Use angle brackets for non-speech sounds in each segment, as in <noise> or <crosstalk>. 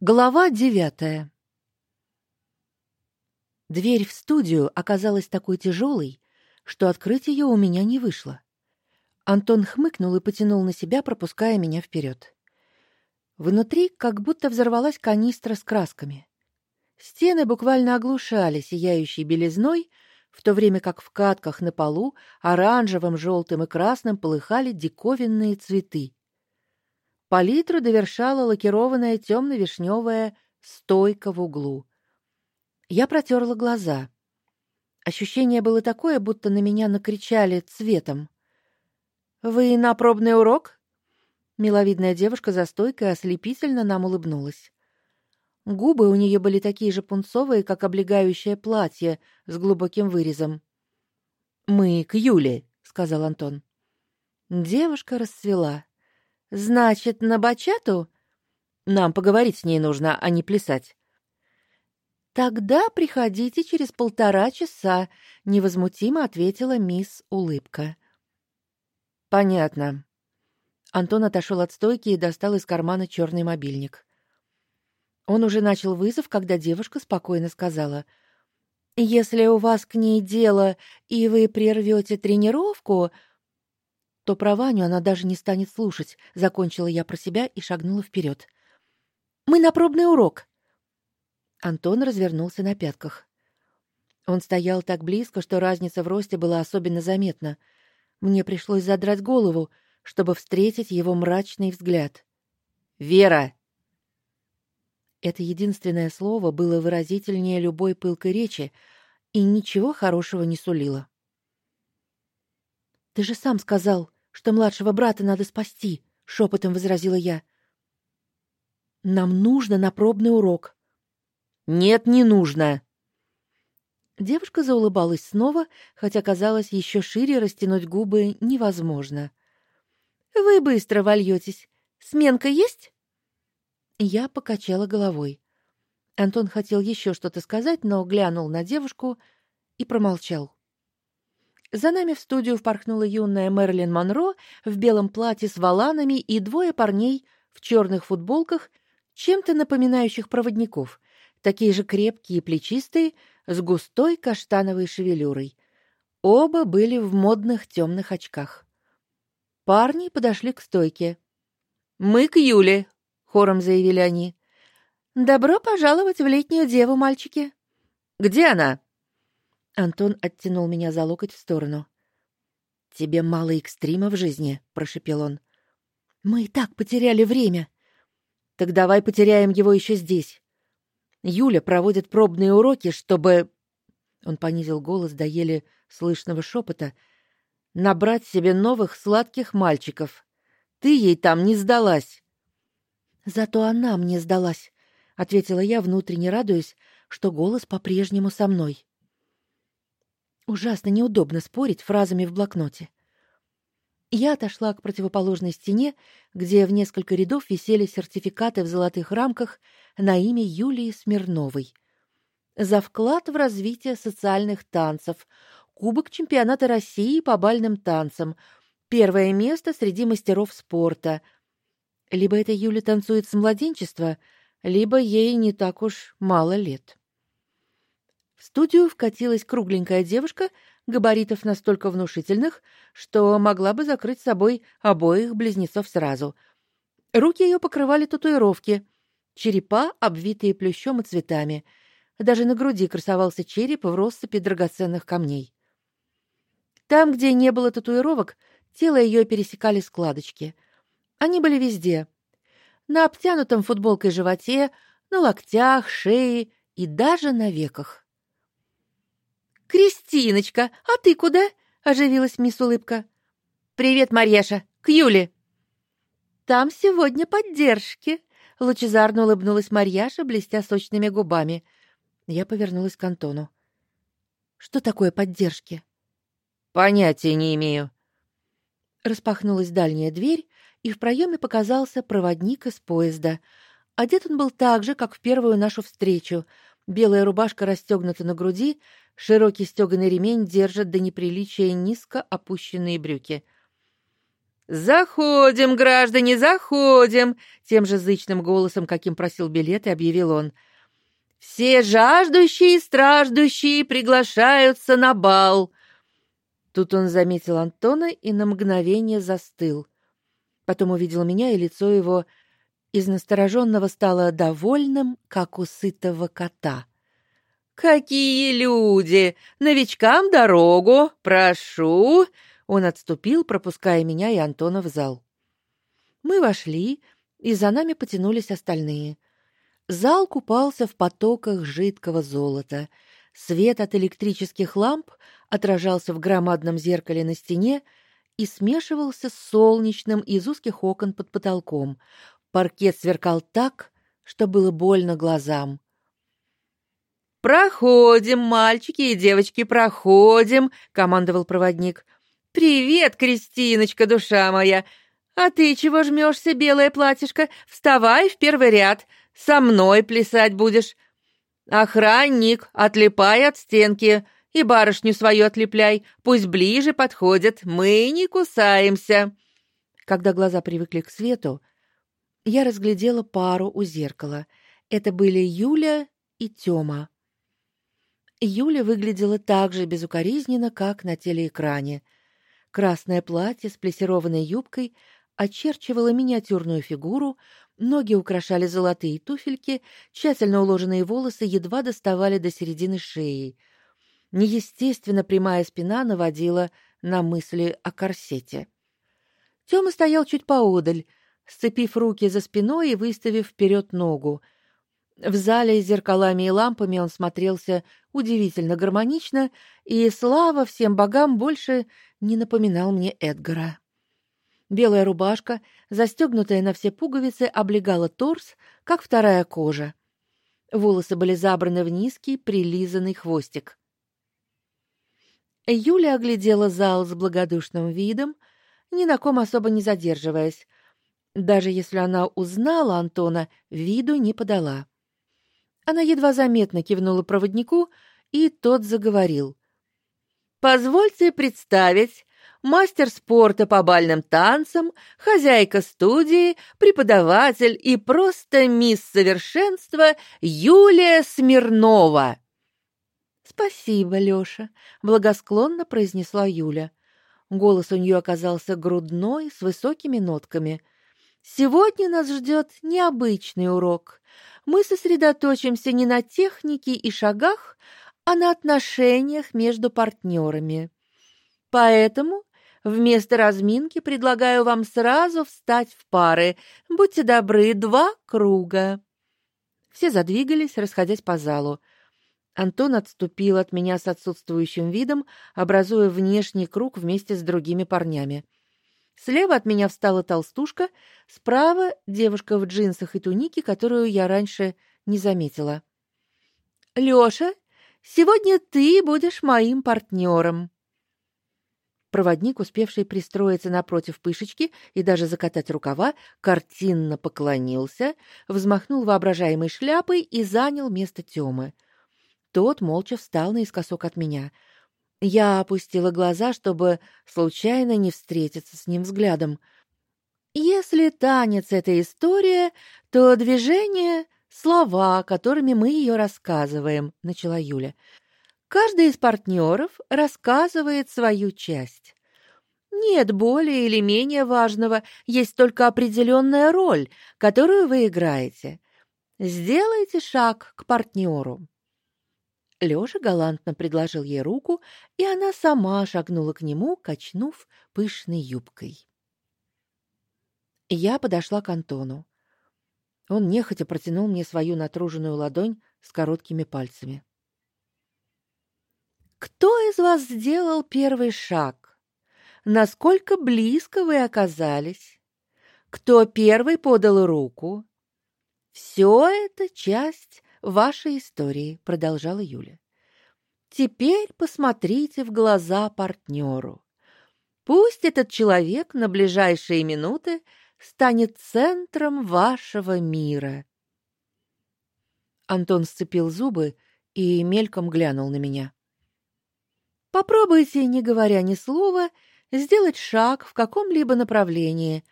Глава девятая. Дверь в студию оказалась такой тяжелой, что открыть ее у меня не вышло. Антон хмыкнул и потянул на себя, пропуская меня вперед. Внутри как будто взорвалась канистра с красками. Стены буквально оглушали сияющей белизной, в то время как в катках на полу оранжевым, желтым и красным полыхали диковинные цветы. Палитру довершала лакированная темно-вишневая стойка в углу. Я протерла глаза. Ощущение было такое, будто на меня накричали цветом. Вы на пробный урок? Миловидная девушка за стойкой ослепительно нам улыбнулась. Губы у нее были такие же пунцовые, как облегающее платье с глубоким вырезом. Мы к Юле, сказал Антон. Девушка расцвела. Значит, на бачату? Нам поговорить с ней нужно, а не плясать. Тогда приходите через полтора часа, невозмутимо ответила мисс Улыбка. Понятно. Антон отошел от стойки и достал из кармана черный мобильник. Он уже начал вызов, когда девушка спокойно сказала: "Если у вас к ней дело, и вы прервете тренировку, то про Ваню она даже не станет слушать, закончила я про себя и шагнула вперед. Мы на пробный урок. Антон развернулся на пятках. Он стоял так близко, что разница в росте была особенно заметна. Мне пришлось задрать голову, чтобы встретить его мрачный взгляд. Вера. Это единственное слово было выразительнее любой пылкой речи и ничего хорошего не сулило. Ты же сам сказал, что младшего брата надо спасти, шепотом возразила я. Нам нужно на пробный урок. Нет, не нужно. Девушка заулыбалась снова, хотя казалось, еще шире растянуть губы невозможно. Вы быстро вольетесь. Сменка есть? Я покачала головой. Антон хотел еще что-то сказать, но глянул на девушку и промолчал. За нами в студию впорхнула юная Мэрилин Монро в белом платье с воланами и двое парней в черных футболках, чем-то напоминающих проводников, такие же крепкие и плечистые, с густой каштановой шевелюрой. Оба были в модных темных очках. Парни подошли к стойке. "Мы к Юле", хором заявили они. "Добро пожаловать в летнюю деву, мальчики". "Где она?" Антон оттянул меня за локоть в сторону. Тебе мало экстрима в жизни, прошепел он. Мы и так потеряли время. Так давай потеряем его еще здесь. Юля проводит пробные уроки, чтобы Он понизил голос до еле слышного шепота, набрать себе новых сладких мальчиков. Ты ей там не сдалась. Зато она мне сдалась, ответила я, внутренне радуясь, что голос по-прежнему со мной. Ужасно неудобно спорить фразами в блокноте. Я отошла к противоположной стене, где в несколько рядов висели сертификаты в золотых рамках на имя Юлии Смирновой. За вклад в развитие социальных танцев, Кубок чемпионата России по бальным танцам, первое место среди мастеров спорта. Либо эта Юля танцует с младенчества, либо ей не так уж мало лет. В студию вкатилась кругленькая девушка, габаритов настолько внушительных, что могла бы закрыть собой обоих близнецов сразу. Руки ее покрывали татуировки, черепа, обвитые плющом и цветами. Даже на груди красовался череп в россыпи драгоценных камней. Там, где не было татуировок, тело ее пересекали складочки. Они были везде: на обтянутом футболкой животе, на локтях, шее и даже на веках. Кристиночка, а ты куда? оживилась мисс Улыбка. Привет, Марьяша, к Юле. Там сегодня поддержки, лучезарно улыбнулась Марьяша, блестя сочными губами. Я повернулась к Антону. Что такое поддержки? Понятия не имею. Распахнулась дальняя дверь, и в проеме показался проводник из поезда. Одет он был так же, как в первую нашу встречу. Белая рубашка расстегнута на груди, Широкий стёганый ремень держит до неприличия низко опущенные брюки. Заходим, граждане, заходим, тем же зычным голосом, каким просил билеты, объявил он. Все жаждущие и страждущие приглашаются на бал. Тут он заметил Антона и на мгновение застыл. Потом увидел меня, и лицо его из настороженного стало довольным, как у сытого кота. Какие люди! Новичкам дорогу, прошу. Он отступил, пропуская меня и Антона в зал. Мы вошли, и за нами потянулись остальные. Зал купался в потоках жидкого золота. Свет от электрических ламп отражался в громадном зеркале на стене и смешивался с солнечным из узких окон под потолком. Паркет сверкал так, что было больно глазам. Проходим, мальчики и девочки, проходим, командовал проводник. Привет, Кристиночка, душа моя. А ты чего жмешься, белое платьишко? Вставай в первый ряд. Со мной плясать будешь. Охранник, отлипай от стенки и барышню свою отлепляй. Пусть ближе подходят, мы не кусаемся. Когда глаза привыкли к свету, я разглядела пару у зеркала. Это были Юля и Тёма. Юля выглядела так же безукоризненно, как на телеэкране. Красное платье с плессированной юбкой очерчивало миниатюрную фигуру, ноги украшали золотые туфельки, тщательно уложенные волосы едва доставали до середины шеи. Неестественно прямая спина наводила на мысли о корсете. Тёма стоял чуть поодаль, сцепив руки за спиной и выставив вперед ногу. В зале с зеркалами и лампами он смотрелся удивительно гармонично, и слава всем богам больше не напоминал мне Эдгара. Белая рубашка, застегнутая на все пуговицы, облегала торс, как вторая кожа. Волосы были забраны в низкий прилизанный хвостик. Юля оглядела зал с благодушным видом, ни на ком особо не задерживаясь. Даже если она узнала Антона, виду не подала. Она едва заметно кивнула проводнику, и тот заговорил. Позвольте представить мастер спорта по бальным танцам, хозяйка студии, преподаватель и просто мисс совершенства Юлия Смирнова. Спасибо, Лёша, благосклонно произнесла Юля. Голос у неё оказался грудной, с высокими нотками. Сегодня нас ждёт необычный урок. Мы сосредоточимся не на технике и шагах, а на отношениях между партнерами. Поэтому вместо разминки предлагаю вам сразу встать в пары. Будьте добры, два круга. Все задвигались, расходясь по залу. Антон отступил от меня с отсутствующим видом, образуя внешний круг вместе с другими парнями. Слева от меня встала толстушка, справа девушка в джинсах и тунике, которую я раньше не заметила. Лёша, Сегодня ты будешь моим партнером. Проводник, успевший пристроиться напротив пышечки и даже закатать рукава, картинно поклонился, взмахнул воображаемой шляпой и занял место Тёмы. Тот молча встал наискосок от меня. Я опустила глаза, чтобы случайно не встретиться с ним взглядом. Если танец это история, то движение слова, которыми мы ее рассказываем, начала Юля. Каждый из партнеров рассказывает свою часть. Нет более или менее важного, есть только определенная роль, которую вы играете. Сделайте шаг к партнеру. Лёша галантно предложил ей руку, и она сама шагнула к нему, качнув пышной юбкой. Я подошла к Антону. Он нехотя протянул мне свою натруженную ладонь с короткими пальцами. Кто из вас сделал первый шаг? Насколько близко вы оказались? Кто первый подал руку? Все это часть вашей истории, продолжала Юля. Теперь посмотрите в глаза партнеру. Пусть этот человек на ближайшие минуты станет центром вашего мира. Антон сцепил зубы и мельком глянул на меня. Попробуйте, не говоря ни слова, сделать шаг в каком-либо направлении.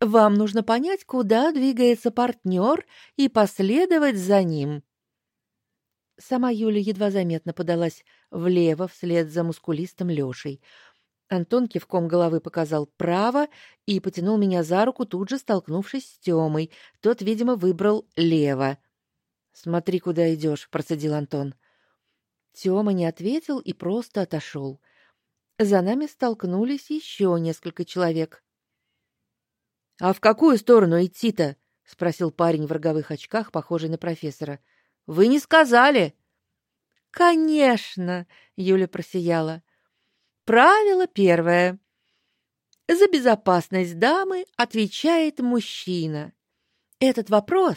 Вам нужно понять, куда двигается партнер, и последовать за ним. Сама Юля едва заметно подалась влево вслед за мускулистым Лёшей. Антон кивком головы показал право и потянул меня за руку, тут же столкнувшись с Тёмой. Тот, видимо, выбрал лево. "Смотри, куда идёшь", процедил Антон. Тёма не ответил и просто отошёл. За нами столкнулись ещё несколько человек. "А в какую сторону идти-то?" спросил парень в роговых очках, похожий на профессора. Вы не сказали. Конечно, Юля просияла. Правило первое. За безопасность дамы отвечает мужчина. Этот вопрос,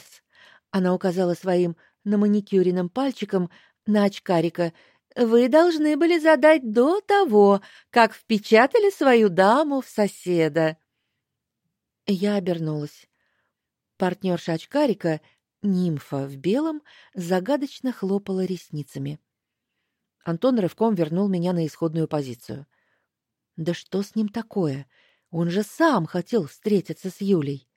она указала своим на маникюренным пальчиком на очкарика, вы должны были задать до того, как впечатали свою даму в соседа. Я обернулась. Партнерша очкарика Нимфа в белом загадочно хлопала ресницами. Антон рывком вернул меня на исходную позицию. Да что с ним такое? Он же сам хотел встретиться с Юлей.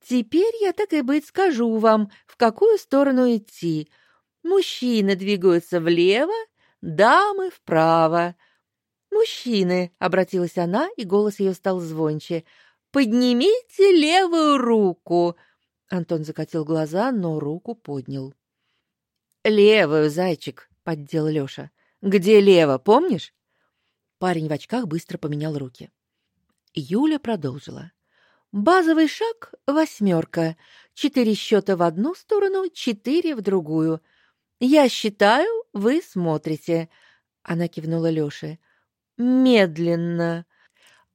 Теперь я так и быть скажу вам, в какую сторону идти. Мужчины двигаются влево, дамы вправо. Мужчины, обратилась она, и голос ее стал звонче. Поднимите левую руку. Антон закатил глаза, но руку поднял. Левую, зайчик, поддел Лёша. Где лево, помнишь? Парень в очках быстро поменял руки. Юля продолжила. Базовый шаг восьмерка. Четыре счета в одну сторону, четыре в другую. Я считаю, вы смотрите. Она кивнула Лёше. Медленно.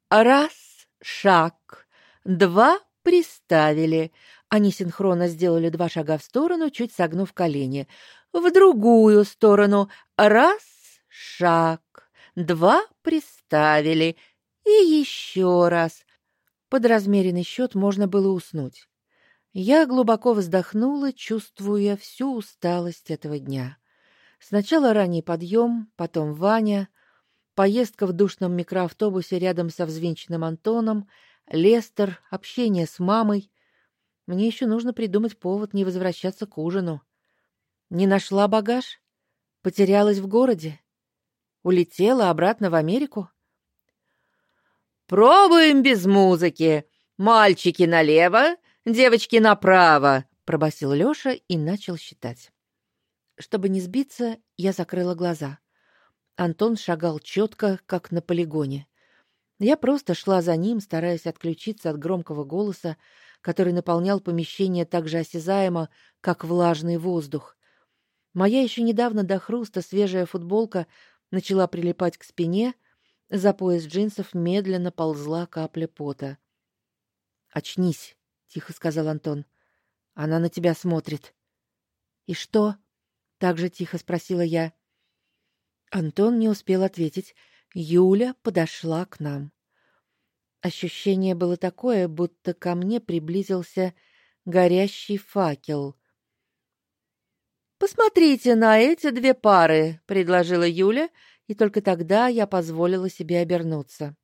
Раз шаг, два приставили. Они синхронно сделали два шага в сторону, чуть согнув колени. В другую сторону. Раз шаг, два приставили и еще раз. Под размеренный счет можно было уснуть. Я глубоко вздохнула, чувствуя всю усталость этого дня. Сначала ранний подъем, потом Ваня, поездка в душном микроавтобусе рядом со взвинченным Антоном, Лестер, общение с мамой, мне еще нужно придумать повод не возвращаться к ужину. Не нашла багаж? Потерялась в городе? Улетела обратно в Америку? Пробуем без музыки. Мальчики налево, девочки направо, пробасил Лёша и начал считать. Чтобы не сбиться, я закрыла глаза. Антон шагал четко, как на полигоне. Я просто шла за ним, стараясь отключиться от громкого голоса, который наполнял помещение так же осязаемо, как влажный воздух. Моя еще недавно до хруста свежая футболка начала прилипать к спине, за пояс джинсов медленно ползла капля пота. "Очнись", тихо сказал Антон. "Она на тебя смотрит". "И что?" так же тихо спросила я. Антон не успел ответить. Юля подошла к нам. Ощущение было такое, будто ко мне приблизился горящий факел. Посмотрите на эти две пары, предложила Юля, и только тогда я позволила себе обернуться.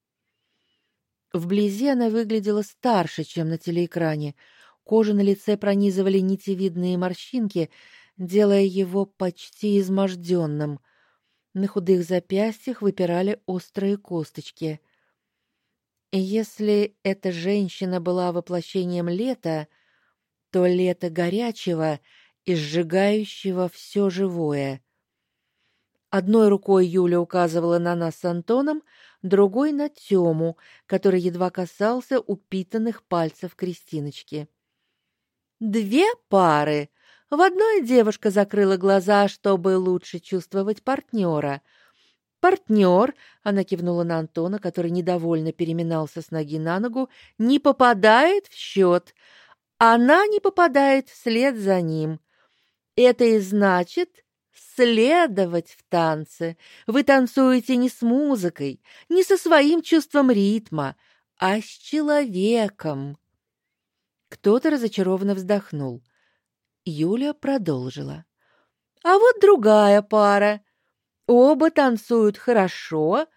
Вблизи она выглядела старше, чем на телеэкране. Кожу на лице пронизывали нитевидные морщинки, делая его почти изможденным. На худых запястьях выпирали острые косточки. Если эта женщина была воплощением лета, то лето горячего и сжигающего все живое. Одной рукой Юля указывала на нас с Антоном, другой на Тему, который едва касался упитанных пальцев Кристиночки. Две пары. В одной девушка закрыла глаза, чтобы лучше чувствовать партнера, Партнер, она кивнула на Антона, который недовольно переминался с ноги на ногу, не попадает в счет. Она не попадает вслед за ним. Это и значит следовать в танце. Вы танцуете не с музыкой, не со своим чувством ритма, а с человеком. Кто-то разочарованно вздохнул. Юля продолжила. А вот другая пара. Оба танцуют хорошо,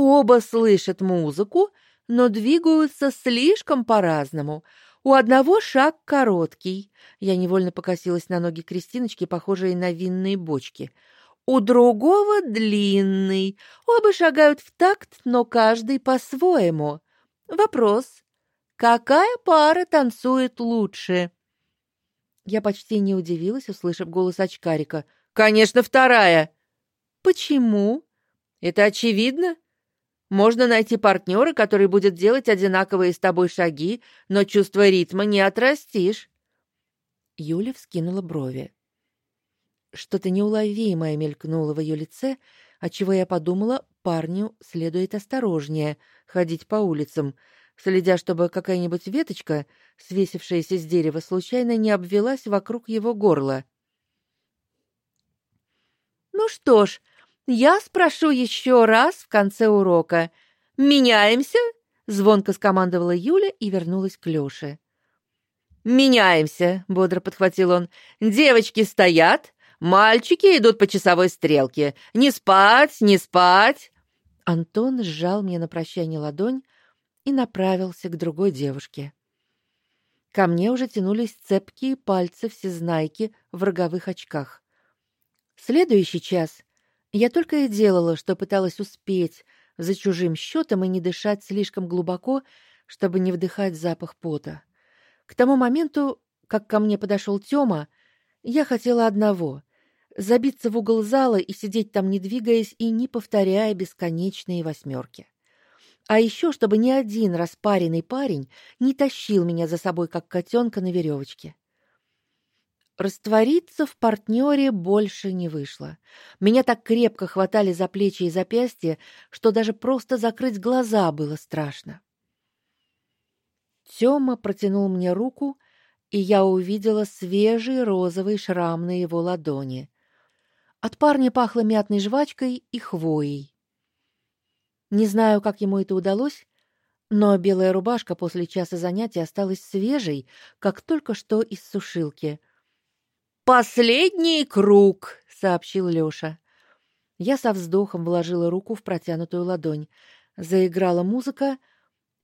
Оба слышат музыку, но двигаются слишком по-разному. У одного шаг короткий. Я невольно покосилась на ноги Кристиночки, похожие на винные бочки. У другого длинный. Оба шагают в такт, но каждый по-своему. Вопрос: какая пара танцует лучше? Я почти не удивилась, услышав голос очкарика. Конечно, вторая. Почему? Это очевидно. Можно найти партнера, который будет делать одинаковые с тобой шаги, но чувство ритма не отрастишь. Юля вскинула брови. Что-то неуловимое мелькнуло в ее лице, отчего я подумала, парню следует осторожнее ходить по улицам, следя, чтобы какая-нибудь веточка, свесившаяся с дерева, случайно не обвелась вокруг его горла. Ну что ж, я спрошу еще раз в конце урока. Меняемся? звонко скомандовала Юля и вернулась к Лёше. Меняемся, бодро подхватил он. Девочки стоят, мальчики идут по часовой стрелке. Не спать, не спать. Антон сжал мне на прощание ладонь и направился к другой девушке. Ко мне уже тянулись цепкие пальцы всезнайки в роговых очках. Следующий час я только и делала, что пыталась успеть за чужим счетом и не дышать слишком глубоко, чтобы не вдыхать запах пота. К тому моменту, как ко мне подошел Тёма, я хотела одного забиться в угол зала и сидеть там не двигаясь и не повторяя бесконечные восьмерки. А еще, чтобы ни один распаренный парень не тащил меня за собой как котенка на веревочке. Раствориться в партнере больше не вышло. Меня так крепко хватали за плечи и запястья, что даже просто закрыть глаза было страшно. Тёма протянул мне руку, и я увидела свежий розовый шрам на его ладони. От парня пахло мятной жвачкой и хвоей. Не знаю, как ему это удалось, но белая рубашка после часа занятий осталась свежей, как только что из сушилки. Последний круг, сообщил Лёша. Я со вздохом вложила руку в протянутую ладонь. Заиграла музыка,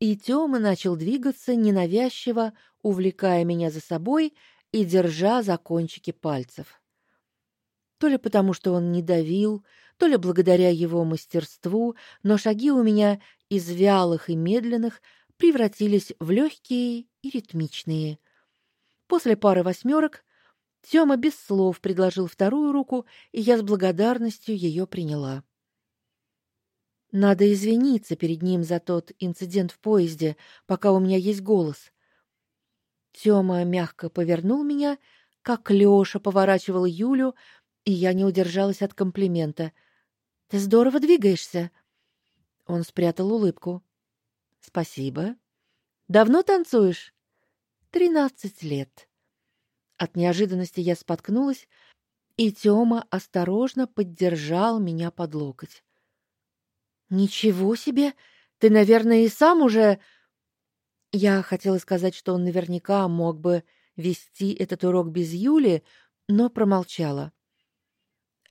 и Тёма начал двигаться ненавязчиво, увлекая меня за собой и держа за кончики пальцев. То ли потому, что он не давил, то ли благодаря его мастерству, но шаги у меня из вялых и медленных превратились в легкие и ритмичные. После пары восьмерок Тёма без слов предложил вторую руку, и я с благодарностью ее приняла. Надо извиниться перед ним за тот инцидент в поезде, пока у меня есть голос. Тёма мягко повернул меня, как Лёша поворачивал Юлю, и я не удержалась от комплимента. Ты здорово двигаешься. Он спрятал улыбку. Спасибо. Давно танцуешь? Тринадцать лет. От неожиданности я споткнулась, и Тёма осторожно поддержал меня под локоть. Ничего себе, ты, наверное, и сам уже Я хотела сказать, что он наверняка мог бы вести этот урок без Юли, но промолчала.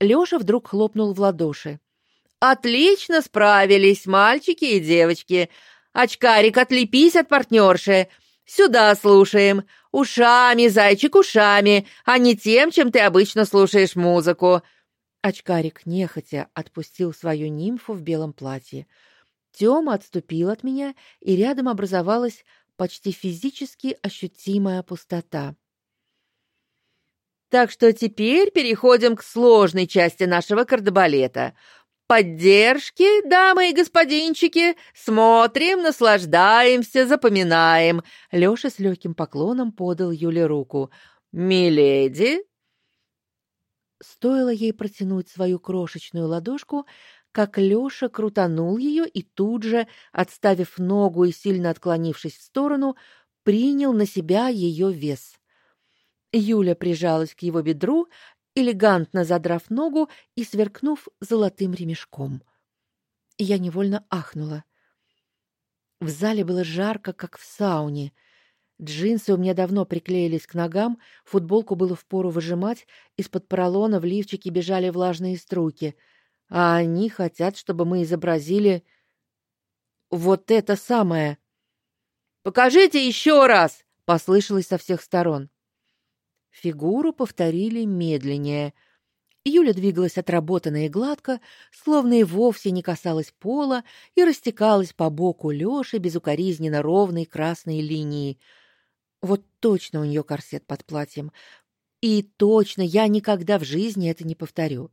Лёша вдруг хлопнул в ладоши. Отлично справились, мальчики и девочки. Очкарик, отлепись от партнерши. Сюда слушаем. Ушами, зайчик, ушами, а не тем, чем ты обычно слушаешь музыку. Очкарик нехотя отпустил свою нимфу в белом платье. Тёма отступил от меня, и рядом образовалась почти физически ощутимая пустота. Так что теперь переходим к сложной части нашего кардебалета поддержки, дамы и господинчики. Смотрим, наслаждаемся, запоминаем. Лёша с легким поклоном подал Юле руку. Миледи. Стоило ей протянуть свою крошечную ладошку, как Лёша крутанул ее и тут же, отставив ногу и сильно отклонившись в сторону, принял на себя ее вес. Юля прижалась к его бедру, элегантно задрав ногу и сверкнув золотым ремешком. Я невольно ахнула. В зале было жарко, как в сауне. Джинсы у меня давно приклеились к ногам, футболку было впору выжимать, из-под поролона в лифчике бежали влажные струйки. А они хотят, чтобы мы изобразили вот это самое. Покажите еще раз, послышалось со всех сторон. Фигуру повторили медленнее. Юля двигалась отработанно и гладко, словно и вовсе не касалась пола, и растекалась по боку Лёши безукоризненно ровной красной линией. Вот точно у нее корсет под платьем. И точно я никогда в жизни это не повторю.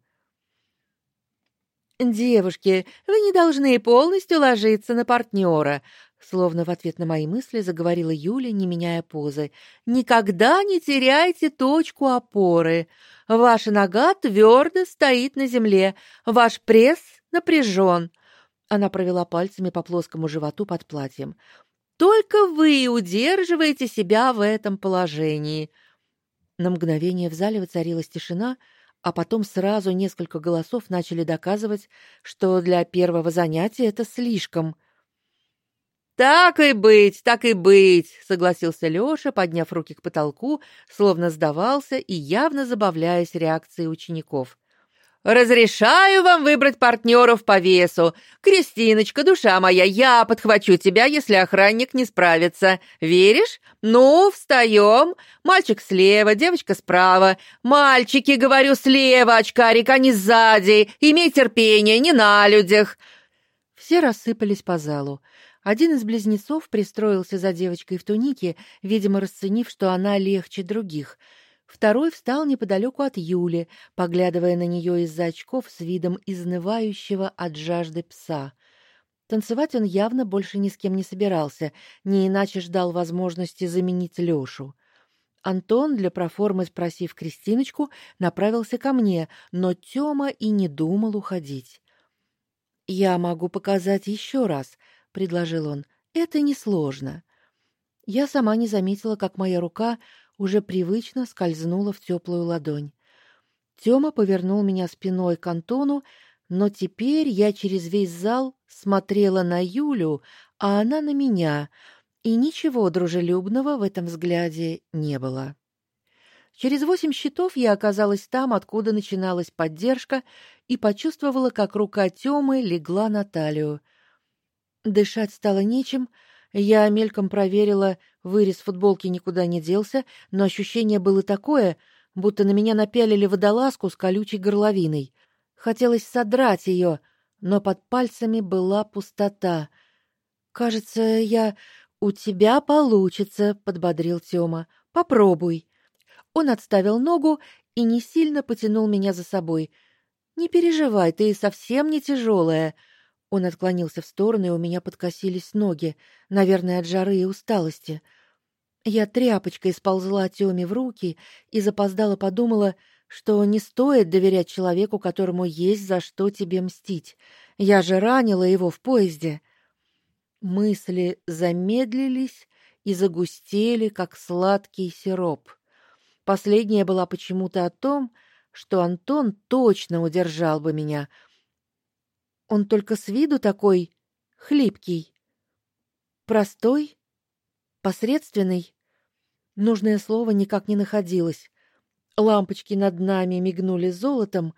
Девушки, вы не должны полностью ложиться на партнера», словно в ответ на мои мысли заговорила Юля, не меняя позы. Никогда не теряйте точку опоры. Ваша нога твердо стоит на земле, ваш пресс напряжен. Она провела пальцами по плоскому животу под платьем. Только вы удерживаете себя в этом положении. На мгновение в зале воцарилась тишина, а потом сразу несколько голосов начали доказывать, что для первого занятия это слишком. Так и быть, так и быть, согласился Лёша, подняв руки к потолку, словно сдавался и явно забавляясь реакцией учеников. Разрешаю вам выбрать партнеров по весу. Кристиночка, душа моя, я подхвачу тебя, если охранник не справится. Веришь? Ну, встаем. Мальчик слева, девочка справа. Мальчики, говорю, слева, очкарик, а не сзади. Имей терпение, не на людях. Все рассыпались по залу. Один из близнецов пристроился за девочкой в тунике, видимо, расценив, что она легче других — Второй встал неподалеку от Юли, поглядывая на нее из-за очков с видом изнывающего от жажды пса. Танцевать он явно больше ни с кем не собирался, не иначе ждал возможности заменить Лёшу. Антон, для проформы спросив Кристиночку, направился ко мне, но Тёма и не думал уходить. «Я могу показать еще раз», — предложил он. «Это несложно». Я сама не заметила, как моя рука уже привычно скользнула в теплую ладонь. Тёма повернул меня спиной к Антону, но теперь я через весь зал смотрела на Юлю, а она на меня, и ничего дружелюбного в этом взгляде не было. Через восемь счетов я оказалась там, откуда начиналась поддержка, и почувствовала, как рука Тёмы легла на талию. Дышать стало нечем, я мельком проверила, вырез футболки никуда не делся, но ощущение было такое, будто на меня напялили водолазку с колючей горловиной. Хотелось содрать ее, но под пальцами была пустота. Кажется, я у тебя получится, подбодрил Тёма. Попробуй. Он отставил ногу и не сильно потянул меня за собой. Не переживай, ты совсем не тяжелая. Он отклонился в сторону, и у меня подкосились ноги, наверное, от жары и усталости. Я тряпочкой сползла Тёме в руки и запоздала подумала, что не стоит доверять человеку, которому есть за что тебе мстить. Я же ранила его в поезде. Мысли замедлились и загустели, как сладкий сироп. Последняя была почему-то о том, что Антон точно удержал бы меня — он только с виду такой хлипкий. Простой, посредственный. Нужное слово никак не находилось. Лампочки над нами мигнули золотом,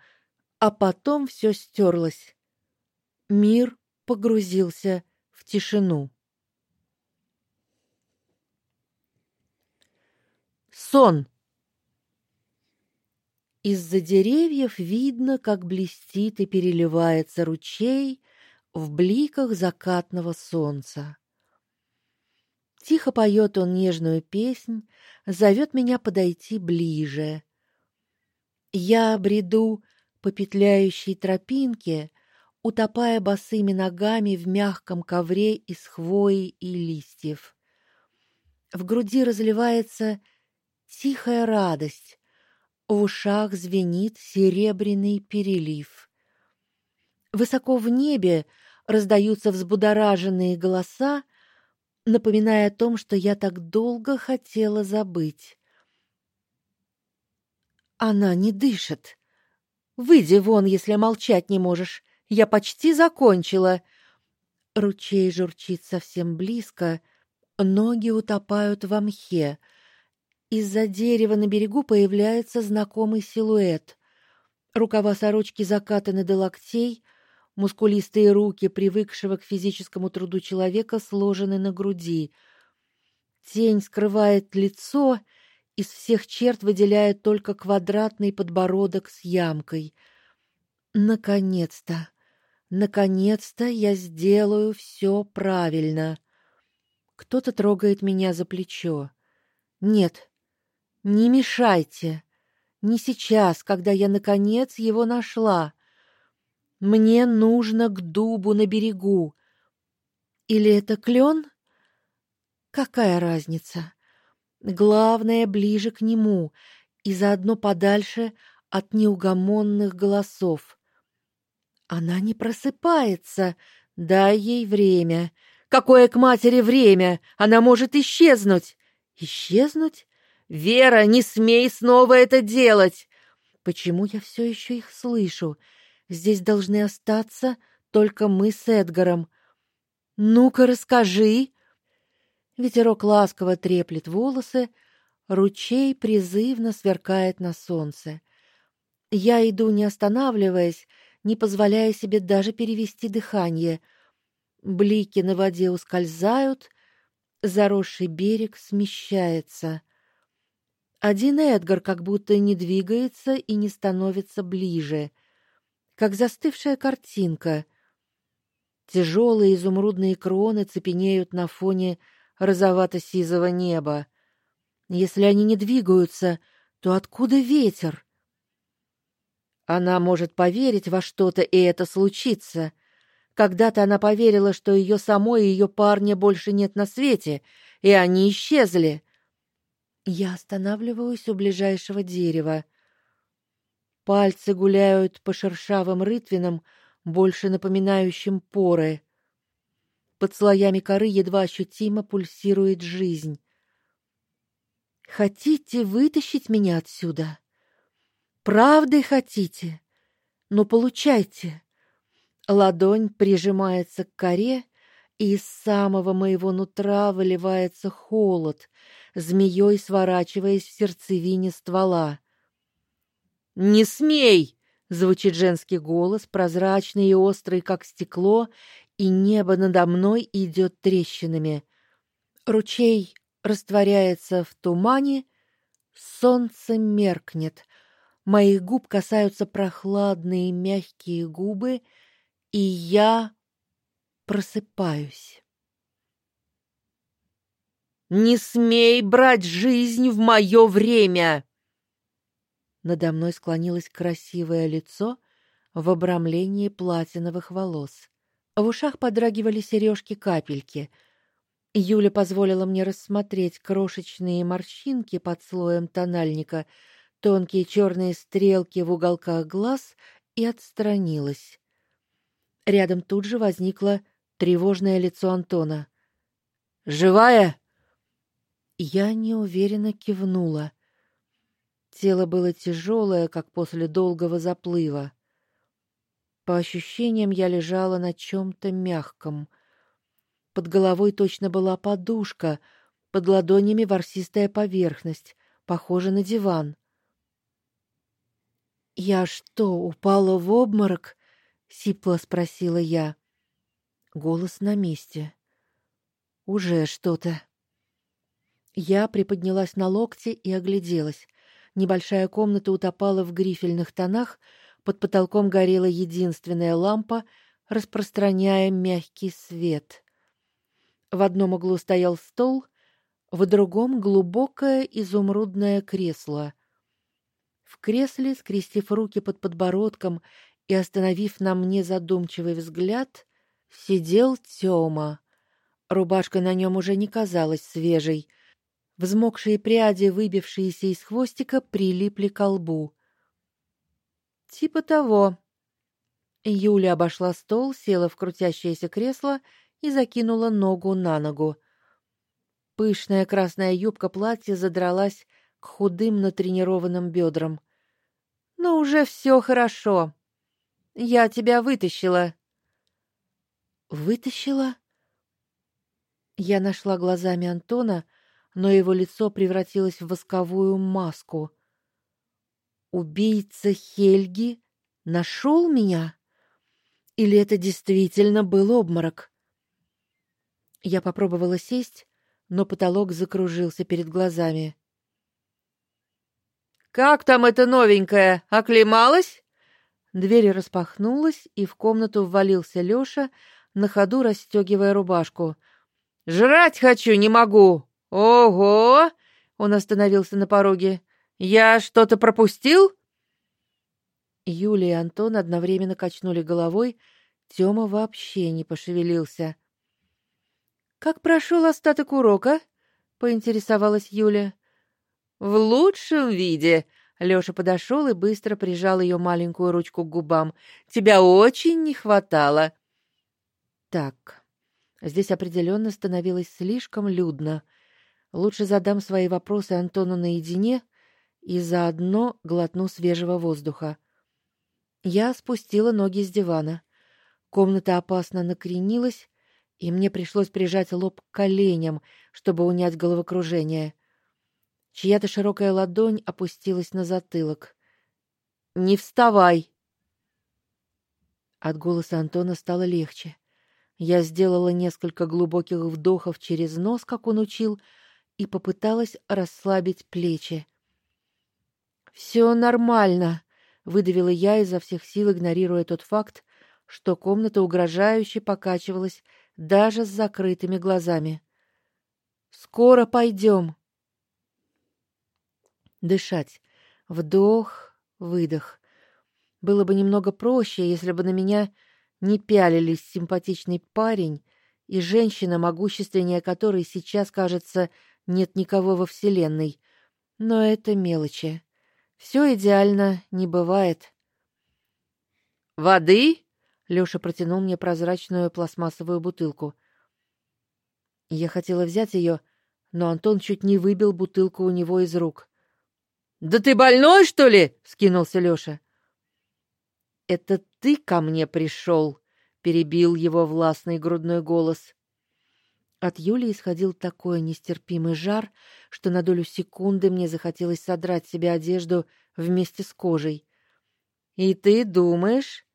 а потом все стерлось. Мир погрузился в тишину. Сон. Из-за деревьев видно, как блестит и переливается ручей в бликах закатного солнца. Тихо поет он нежную песнь, зовет меня подойти ближе. Я бреду по петляющей тропинке, утопая босыми ногами в мягком ковре из хвои и листьев. В груди разливается тихая радость, в ушах звенит серебряный перелив. Высоко в небе раздаются взбудораженные голоса, напоминая о том, что я так долго хотела забыть. Она не дышит. Выйди вон, если молчать не можешь. Я почти закончила. Ручей журчит совсем близко, ноги утопают во мхе. Из-за дерева на берегу появляется знакомый силуэт. Рукава сорочки закатаны до локтей, Мускулистые руки привыкшего к физическому труду человека сложены на груди. Тень скрывает лицо, из всех черт выделяет только квадратный подбородок с ямкой. Наконец-то. Наконец-то я сделаю все правильно. Кто-то трогает меня за плечо. Нет. Не мешайте. Не сейчас, когда я наконец его нашла. Мне нужно к дубу на берегу. Или это клен? Какая разница? Главное ближе к нему и заодно подальше от неугомонных голосов. Она не просыпается. Дай ей время. Какое к матери время? Она может исчезнуть. Исчезнуть? Вера, не смей снова это делать. Почему я все еще их слышу? Здесь должны остаться только мы с Эдгаром. Ну-ка, расскажи. Ветерок ласково треплет волосы, ручей призывно сверкает на солнце. Я иду, не останавливаясь, не позволяя себе даже перевести дыхание. Блики на воде ускользают, заросший берег смещается. Один Эдгар как будто не двигается и не становится ближе, как застывшая картинка. Тяжелые изумрудные кроны цепенеют на фоне розовато-сизого неба. Если они не двигаются, то откуда ветер? Она может поверить во что-то, и это случится. Когда-то она поверила, что ее самой и ее парня больше нет на свете, и они исчезли. Я останавливаюсь у ближайшего дерева. Пальцы гуляют по шершавым рытвинам, больше напоминающим поры. Под слоями коры едва ощутимо пульсирует жизнь. Хотите вытащить меня отсюда? Правды хотите? Ну получайте. Ладонь прижимается к коре, и из самого моего нутра выливается холод, змеей сворачиваясь в сердцевине ствола. Не смей, звучит женский голос, прозрачный и острый, как стекло, и небо надо мной идет трещинами. Ручей растворяется в тумане, солнце меркнет, Моих губ касаются прохладные мягкие губы, и я просыпаюсь. Не смей брать жизнь в мое время. Надо мной склонилось красивое лицо в обрамлении платиновых волос. В ушах подрагивали сережки-капельки. Юля позволила мне рассмотреть крошечные морщинки под слоем тональника тонкие черные стрелки в уголках глаз и отстранилась. Рядом тут же возникло тревожное лицо Антона. Живая? Я неуверенно кивнула. Тело было тяжелое, как после долгого заплыва. По ощущениям я лежала на чем то мягком. Под головой точно была подушка, под ладонями ворсистая поверхность, похожа на диван. Я что, упала в обморок? сипло спросила я. Голос на месте. Уже что-то. Я приподнялась на локте и огляделась. Небольшая комната утопала в грифельных тонах, под потолком горела единственная лампа, распространяя мягкий свет. В одном углу стоял стол, в другом глубокое изумрудное кресло. В кресле, скрестив руки под подбородком и остановив на мне задумчивый взгляд, сидел Тёма. Рубашка на нем уже не казалась свежей. Взмокшие пряди, выбившиеся из хвостика, прилипли к лбу. Типа того. Юля обошла стол, села в крутящееся кресло и закинула ногу на ногу. Пышная красная юбка платья задралась к худым натренированным бедрам. Но уже все хорошо. Я тебя вытащила. Вытащила? Я нашла глазами Антона, но его лицо превратилось в восковую маску. Убийца Хельги нашел меня? Или это действительно был обморок? Я попробовала сесть, но потолок закружился перед глазами. Как там эта новенькая? Оклемалась? Дверь распахнулась, и в комнату ввалился Лёша, на ходу расстегивая рубашку. Жрать хочу, не могу. Ого! Он остановился на пороге. Я что-то пропустил? Юлия и Антон одновременно качнули головой, Тёма вообще не пошевелился. Как прошел остаток урока? поинтересовалась Юля. В лучшем виде. Лёша подошел и быстро прижал её маленькую ручку к губам. Тебя очень не хватало. Так. Здесь определенно становилось слишком людно. Лучше задам свои вопросы Антону наедине и заодно глотну свежего воздуха. Я спустила ноги с дивана. Комната опасно накренилась, и мне пришлось прижать лоб к коленям, чтобы унять головокружение. Чья-то широкая ладонь опустилась на затылок. Не вставай. От голоса Антона стало легче. Я сделала несколько глубоких вдохов через нос, как он учил, и попыталась расслабить плечи. «Все нормально, выдавила я изо всех сил, игнорируя тот факт, что комната угрожающе покачивалась даже с закрытыми глазами. Скоро пойдем. Дышать. Вдох, выдох. Было бы немного проще, если бы на меня не пялились симпатичный парень и женщина, могущественнее которой сейчас, кажется, нет никого во вселенной. Но это мелочи. Все идеально не бывает. Воды? Лёша протянул мне прозрачную пластмассовую бутылку. Я хотела взять её, но Антон чуть не выбил бутылку у него из рук. Да ты больной, что ли? вскинулся Лёша. Это ты ко мне пришел, перебил его властный грудной голос. От Юли исходил такой нестерпимый жар, что на долю секунды мне захотелось содрать себе одежду вместе с кожей. И ты думаешь,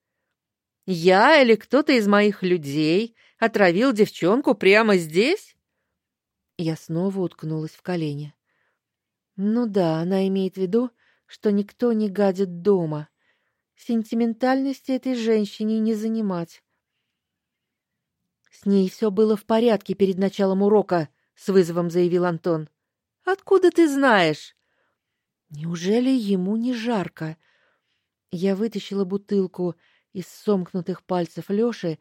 я или кто-то из моих людей отравил девчонку прямо здесь? Я снова уткнулась в колени. Ну да, она имеет в виду, что никто не гадит дома. Сентиментальности этой женщине не занимать. С ней все было в порядке перед началом урока, с вызовом заявил Антон. Откуда ты знаешь? Неужели ему не жарко? Я вытащила бутылку из сомкнутых пальцев Лёши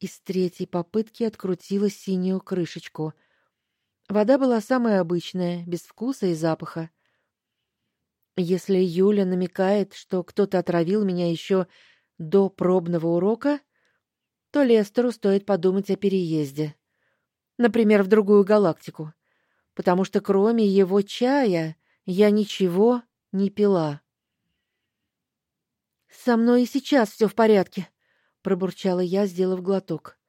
и с третьей попытки открутила синюю крышечку. Вода была самая обычная, без вкуса и запаха. Если Юля намекает, что кто-то отравил меня еще до пробного урока, то Лестеру стоит подумать о переезде. Например, в другую галактику, потому что кроме его чая я ничего не пила. Со мной и сейчас все в порядке, пробурчала я, сделав глоток.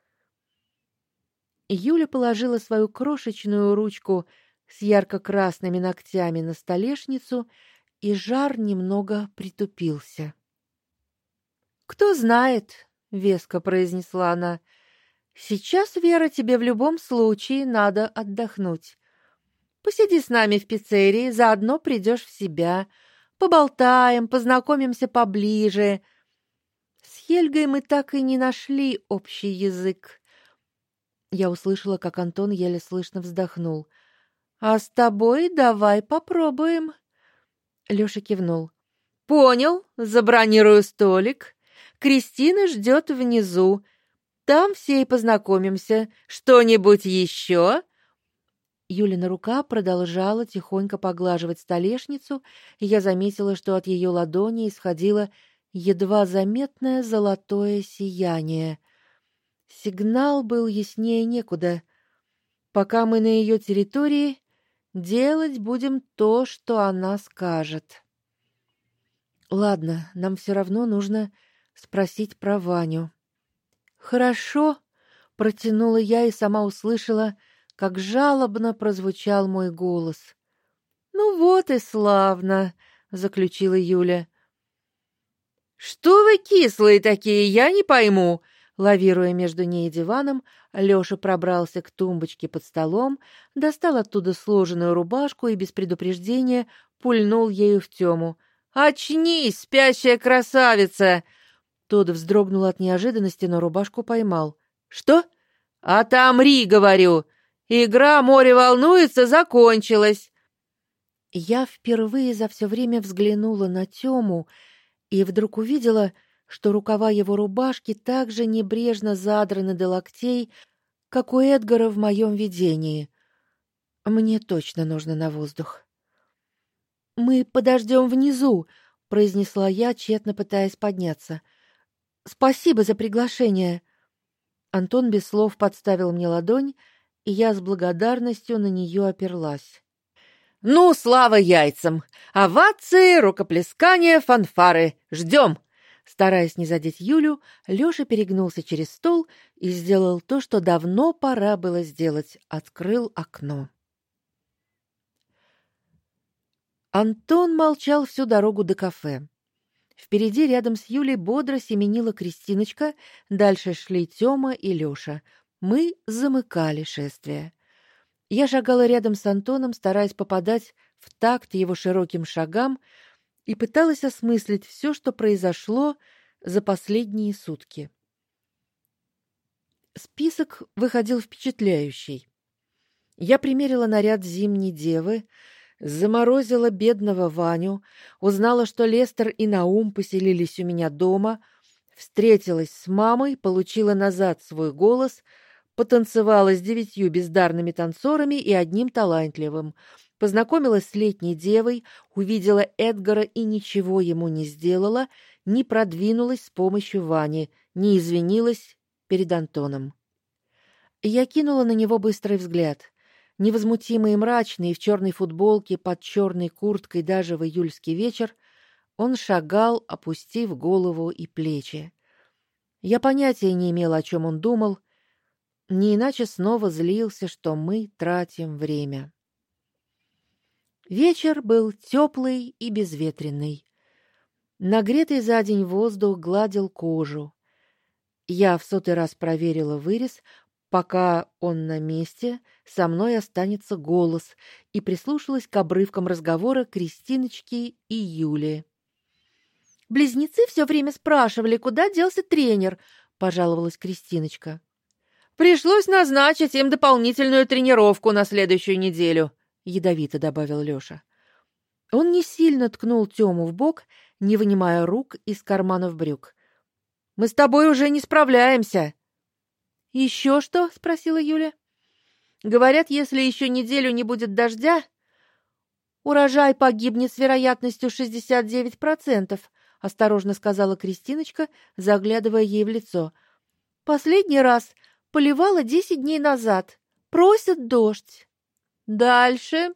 Юля положила свою крошечную ручку с ярко-красными ногтями на столешницу, и жар немного притупился. Кто знает, веско произнесла она. Сейчас, Вера, тебе в любом случае надо отдохнуть. Посиди с нами в пиццерии, заодно придешь в себя. Поболтаем, познакомимся поближе. С Хельгой мы так и не нашли общий язык. Я услышала, как Антон еле слышно вздохнул. А с тобой давай попробуем. Лёша кивнул. Понял, забронирую столик. Кристина ждет внизу. Там все и познакомимся. Что-нибудь еще?» Юлина рука продолжала тихонько поглаживать столешницу, и я заметила, что от ее ладони исходило едва заметное золотое сияние. Сигнал был яснее некуда. Пока мы на ее территории, делать будем то, что она скажет. Ладно, нам все равно нужно спросить про Ваню. Хорошо, протянула я и сама услышала, как жалобно прозвучал мой голос. Ну вот и славно, заключила Юля. Что вы кислые такие, я не пойму. Лавируя между ней и диваном, Лёша пробрался к тумбочке под столом, достал оттуда сложенную рубашку и без предупреждения пульнул ею в Тему. «Очнись, спящая красавица!» Тот вздрогнул от неожиданности, но рубашку поймал. «Что?» «Отомри, говорю! Игра «Море волнуется» закончилась!» Я впервые за все время взглянула на Тему и вдруг увидела, что рукава его рубашки так же небрежно задраны до локтей, как у Эдгара в моем видении. Мне точно нужно на воздух. Мы подождем внизу, произнесла я, тщетно пытаясь подняться. Спасибо за приглашение. Антон без слов подставил мне ладонь, и я с благодарностью на нее оперлась. Ну, слава яйцам! Овации, рукоплескания, фанфары. Ждем!» Стараясь не задеть Юлю, Лёша перегнулся через стол и сделал то, что давно пора было сделать открыл окно. Антон молчал всю дорогу до кафе. Впереди рядом с Юлей бодро семенила Кристиночка, дальше шли Тёма и Лёша. Мы замыкали шествие. Я шагала рядом с Антоном, стараясь попадать в такт его широким шагам, и пыталась осмыслить все, что произошло за последние сутки. Список выходил впечатляющий. Я примерила наряд зимней девы, заморозила бедного Ваню, узнала, что Лестер и Наум поселились у меня дома, встретилась с мамой, получила назад свой голос, потанцевала с девятью бездарными танцорами и одним талантливым, познакомилась с летней девой, увидела Эдгара и ничего ему не сделала, не продвинулась с помощью Вани, не извинилась перед Антоном. Я кинула на него быстрый взгляд. Невозмутимый и мрачный, в черной футболке, под черной курткой даже в июльский вечер, он шагал, опустив голову и плечи. Я понятия не имела, о чем он думал, не иначе снова злился, что мы тратим время. Вечер был теплый и безветренный. Нагретый за день воздух гладил кожу. Я в сотый раз проверила вырез, пока он на месте, со мной останется голос, и прислушалась к обрывкам разговора Кристиночки и Юли. Близнецы все время спрашивали, куда делся тренер, пожаловалась Кристиночка. Пришлось назначить им дополнительную тренировку на следующую неделю, ядовито добавил Лёша. Он не сильно ткнул Тёму в бок, не вынимая рук из карманов брюк. Мы с тобой уже не справляемся. «Еще что? спросила Юля. Говорят, если еще неделю не будет дождя, урожай погибнет с вероятностью 69%, осторожно сказала Кристиночка, заглядывая ей в лицо. Последний раз поливала десять дней назад. Просят дождь. Дальше.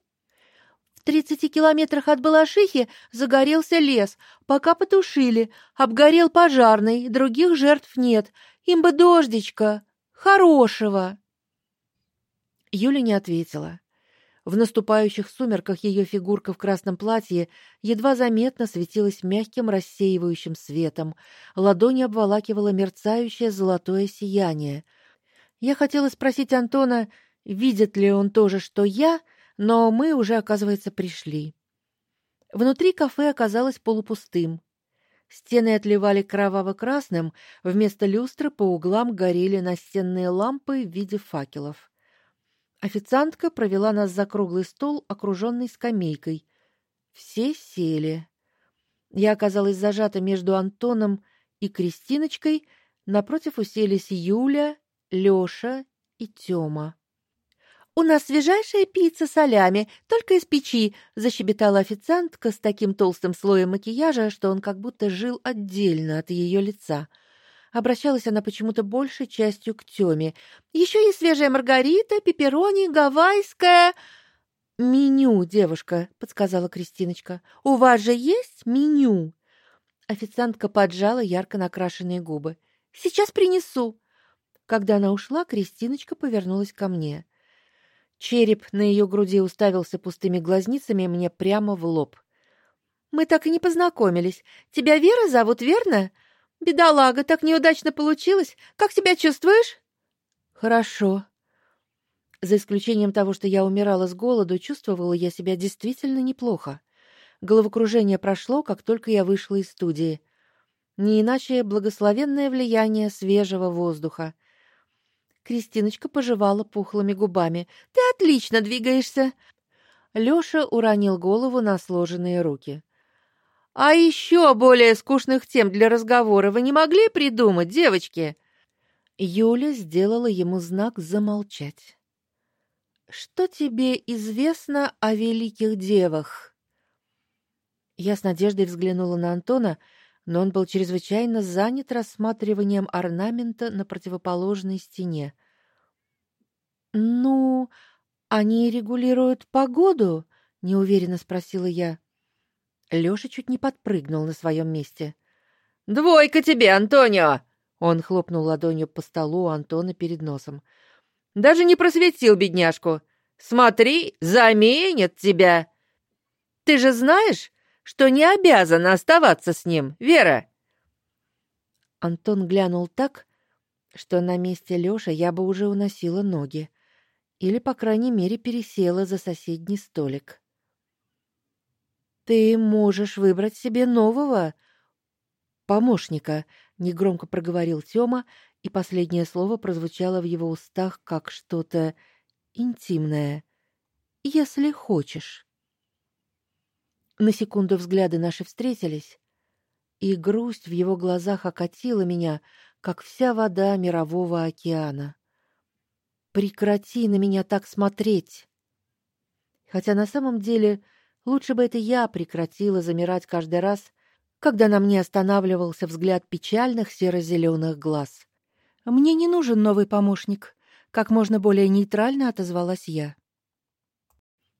В тридцати километрах от Балашихи загорелся лес. Пока потушили. Обгорел пожарный. Других жертв нет. Им бы дождичка. Хорошего. Юля не ответила. В наступающих сумерках ее фигурка в красном платье едва заметно светилась мягким рассеивающим светом. Ладони обволакивало мерцающее золотое сияние. Я хотела спросить Антона, видит ли он то же, что я, но мы уже, оказывается, пришли. Внутри кафе оказалось полупустым. Стены отливали кроваво-красным, вместо люстры по углам горели настенные лампы в виде факелов. Официантка провела нас за круглый стол, окруженный скамейкой. Все сели. Я оказалась зажата между Антоном и Кристиночкой, напротив уселись Юля, Лёша и Тёма. У нас свежайшая пицца солями, только из печи, защебетала официантка с таким толстым слоем макияжа, что он как будто жил отдельно от её лица. Обращалась она почему-то большей частью к Тёме. Еще есть свежая маргарита, пепперони, гавайская. Меню, девушка, подсказала Кристиночка. У вас же есть меню? Официантка поджала ярко накрашенные губы. Сейчас принесу. Когда она ушла, Кристиночка повернулась ко мне. Череп на ее груди уставился пустыми глазницами мне прямо в лоб. Мы так и не познакомились. Тебя Вера зовут, верно? Бедолага, так неудачно получилось. Как себя чувствуешь? Хорошо. За исключением того, что я умирала с голоду, чувствовала я себя действительно неплохо. Головокружение прошло, как только я вышла из студии. Не иначе благословенное влияние свежего воздуха. Кристиночка пожевала пухлыми губами. Ты отлично двигаешься. Лёша уронил голову на сложенные руки. А еще более скучных тем для разговора вы не могли придумать, девочки? Юля сделала ему знак замолчать. Что тебе известно о великих девах? Я с надеждой взглянула на Антона, но он был чрезвычайно занят рассматриванием орнамента на противоположной стене. Ну, они регулируют погоду? неуверенно спросила я. Лёша чуть не подпрыгнул на своем месте. Двойка тебе, Антонио. Он хлопнул ладонью по столу у Антона перед носом. Даже не просветил бедняжку. Смотри, заменят тебя. Ты же знаешь, что не обязана оставаться с ним, Вера. Антон глянул так, что на месте Лёши я бы уже уносила ноги или, по крайней мере, пересела за соседний столик. Ты можешь выбрать себе нового помощника, негромко проговорил Тёма, и последнее слово прозвучало в его устах как что-то интимное. Если хочешь. На секунду взгляды наши встретились, и грусть в его глазах окатила меня, как вся вода мирового океана. Прекрати на меня так смотреть. Хотя на самом деле Лучше бы это я прекратила замирать каждый раз, когда на мне останавливался взгляд печальных серо зеленых глаз. Мне не нужен новый помощник, как можно более нейтрально отозвалась я.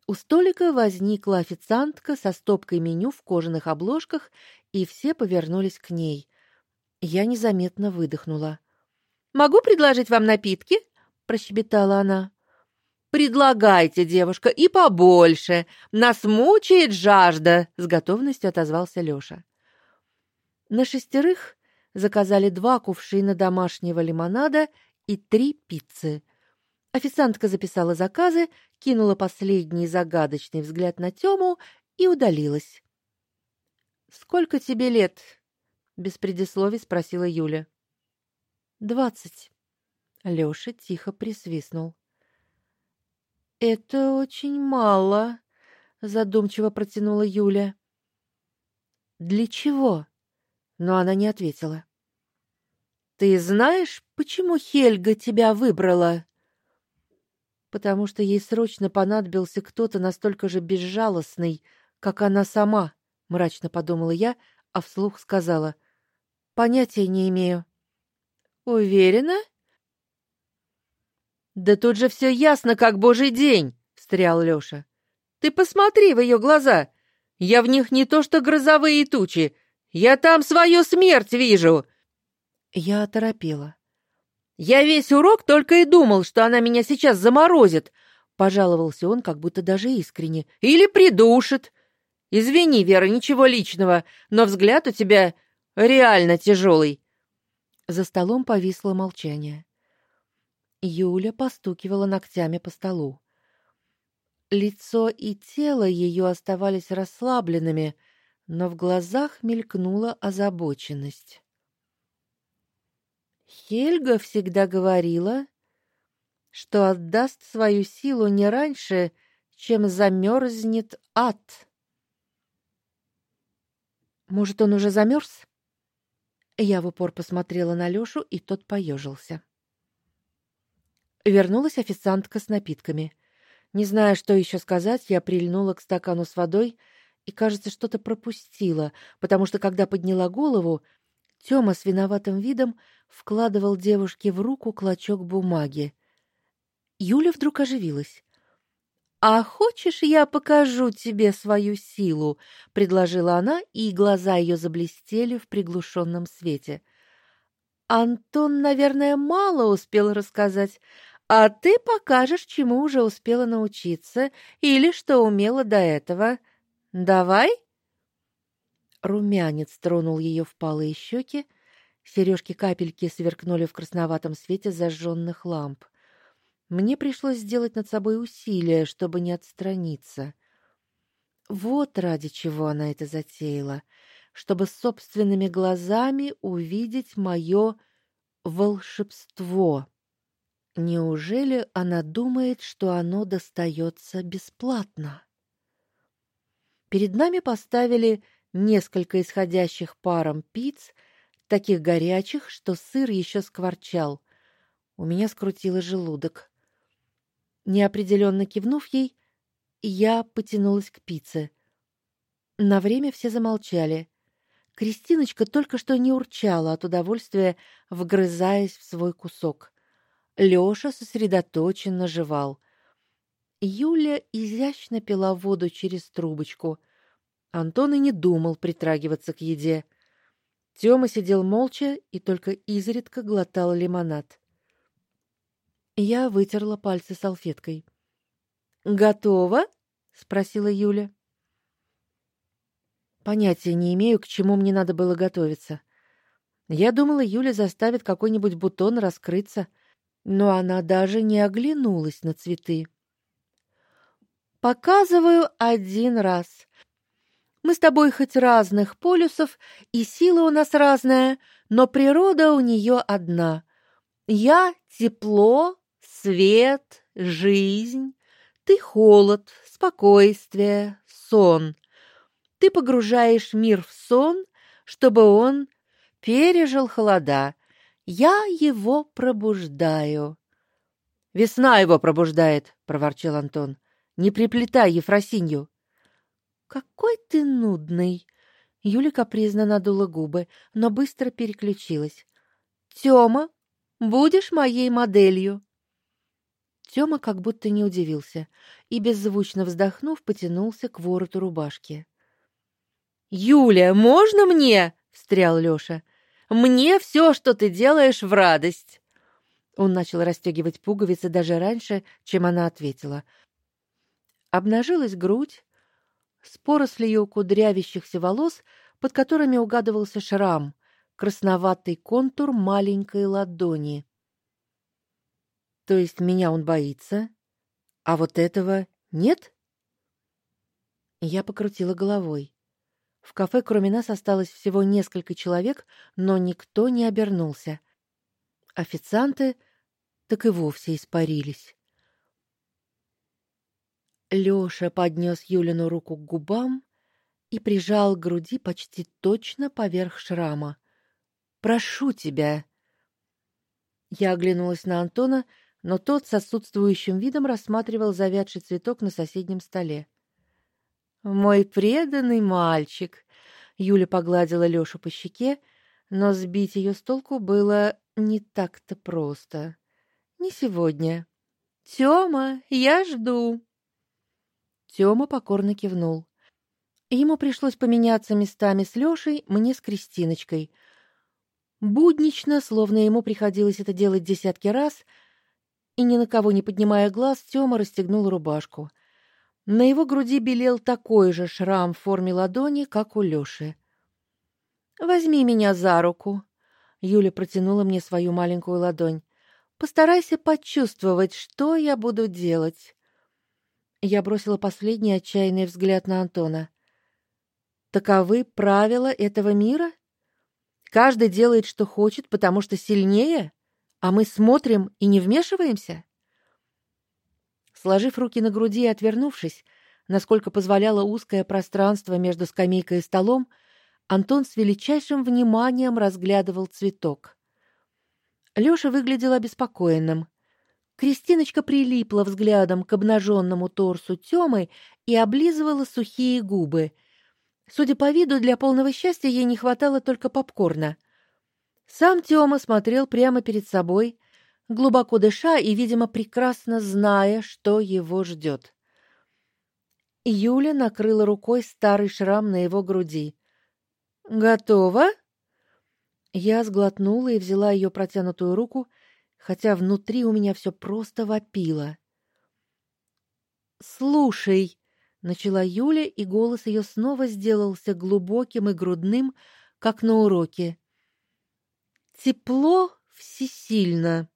У столика возникла официантка со стопкой меню в кожаных обложках, и все повернулись к ней. Я незаметно выдохнула. Могу предложить вам напитки? прощебетала она. Предлагайте, девушка, и побольше. Нас мучает жажда, с готовностью отозвался Лёша. На шестерых заказали два кувшина домашнего лимонада и три пиццы. Официантка записала заказы, кинула последний загадочный взгляд на Тему и удалилась. Сколько тебе лет? без предисловий спросила Юля. «Двадцать». Лёша тихо присвистнул. Это очень мало, задумчиво протянула Юля. Для чего? Но она не ответила. Ты знаешь, почему Хельга тебя выбрала? Потому что ей срочно понадобился кто-то настолько же безжалостный, как она сама, мрачно подумала я, а вслух сказала: Понятия не имею. Уверена? Да тут же все ясно, как божий день, встрял Лёша. Ты посмотри в ее глаза. Я в них не то что грозовые тучи, я там свою смерть вижу. Я оторопела. Я весь урок только и думал, что она меня сейчас заморозит, пожаловался он, как будто даже искренне, или придушит. Извини, Вера, ничего личного, но взгляд у тебя реально тяжелый. За столом повисло молчание. Юля постукивала ногтями по столу. Лицо и тело ее оставались расслабленными, но в глазах мелькнула озабоченность. Хельга всегда говорила, что отдаст свою силу не раньше, чем замерзнет ад. Может, он уже замерз? Я в упор посмотрела на Лёшу, и тот поежился. Вернулась официантка с напитками. Не зная, что еще сказать, я прильнула к стакану с водой и, кажется, что-то пропустила, потому что когда подняла голову, Тёма с виноватым видом вкладывал девушке в руку клочок бумаги. Юля вдруг оживилась. А хочешь, я покажу тебе свою силу, предложила она, и глаза ее заблестели в приглушенном свете. Антон, наверное, мало успел рассказать, а ты покажешь, чему уже успела научиться или что умела до этого. Давай? Румянец тронул ее впалые щеки, сережки капельки сверкнули в красноватом свете зажженных ламп. Мне пришлось сделать над собой усилие, чтобы не отстраниться. Вот ради чего она это затеяла, чтобы собственными глазами увидеть мое волшебство. Неужели она думает, что оно достается бесплатно? Перед нами поставили несколько исходящих паром пиц, таких горячих, что сыр еще скворчал. У меня скрутило желудок. Неопределенно кивнув ей, я потянулась к пицце. На время все замолчали. Кристиночка только что не урчала от удовольствия, вгрызаясь в свой кусок. Лёша сосредоточенно жевал. Юля изящно пила воду через трубочку. Антон и не думал притрагиваться к еде. Тёма сидел молча и только изредка глотал лимонад. Я вытерла пальцы салфеткой. Готово? спросила Юля. Понятия не имею, к чему мне надо было готовиться. Я думала, Юля заставит какой-нибудь бутон раскрыться, но она даже не оглянулась на цветы. Показываю один раз. Мы с тобой хоть разных полюсов, и сила у нас разная, но природа у нее одна. Я тепло, свет, жизнь, ты холод, спокойствие, сон. Ты погружаешь мир в сон, чтобы он пережил холода. Я его пробуждаю. Весна его пробуждает, проворчал Антон. Не приплетай Ефросинью. Какой ты нудный. Юля капризно надула губы, но быстро переключилась. Тёма, будешь моей моделью. Тёма как будто не удивился и беззвучно вздохнув, потянулся к вороту рубашки. Юля, можно мне? встрял Лёша. Мне все, что ты делаешь, в радость. Он начал расстегивать пуговицы даже раньше, чем она ответила, Обнажилась грудь с порослью кудрявящихся волос, под которыми угадывался шрам, красноватый контур маленькой ладони. То есть меня он боится, а вот этого нет? Я покрутила головой. В кафе кроме нас осталось всего несколько человек, но никто не обернулся. Официанты так и вовсе испарились. Лёша поднес Юлину руку к губам и прижал к груди почти точно поверх шрама. Прошу тебя. Я оглянулась на Антона, но тот с отсутствующим видом рассматривал завядший цветок на соседнем столе. Мой преданный мальчик. Юля погладила Лёшу по щеке, но сбить её с толку было не так-то просто. Не сегодня. Тёма, я жду. Тёма покорно кивнул. Ему пришлось поменяться местами с Лёшей, мне с Кристиночкой. Буднично, словно ему приходилось это делать десятки раз, и ни на кого не поднимая глаз, Тёма расстегнул рубашку. На его груди белел такой же шрам в форме ладони, как у Лёши. Возьми меня за руку. Юля протянула мне свою маленькую ладонь. Постарайся почувствовать, что я буду делать. Я бросила последний отчаянный взгляд на Антона. Таковы правила этого мира? Каждый делает, что хочет, потому что сильнее, а мы смотрим и не вмешиваемся? Сложив руки на груди и отвернувшись, насколько позволяло узкое пространство между скамейкой и столом, Антон с величайшим вниманием разглядывал цветок. Лёша выглядел обеспокоенным. Кристиночка прилипла взглядом к обнаженному торсу Тёмы и облизывала сухие губы. Судя по виду, для полного счастья ей не хватало только попкорна. Сам Тёма смотрел прямо перед собой, глубоко дыша и, видимо, прекрасно зная, что его ждет. Юля накрыла рукой старый шрам на его груди. Готово? Я сглотнула и взяла ее протянутую руку хотя внутри у меня все просто вопило. Слушай, начала Юля, и голос ее снова сделался глубоким и грудным, как на уроке. Тепло всесильно.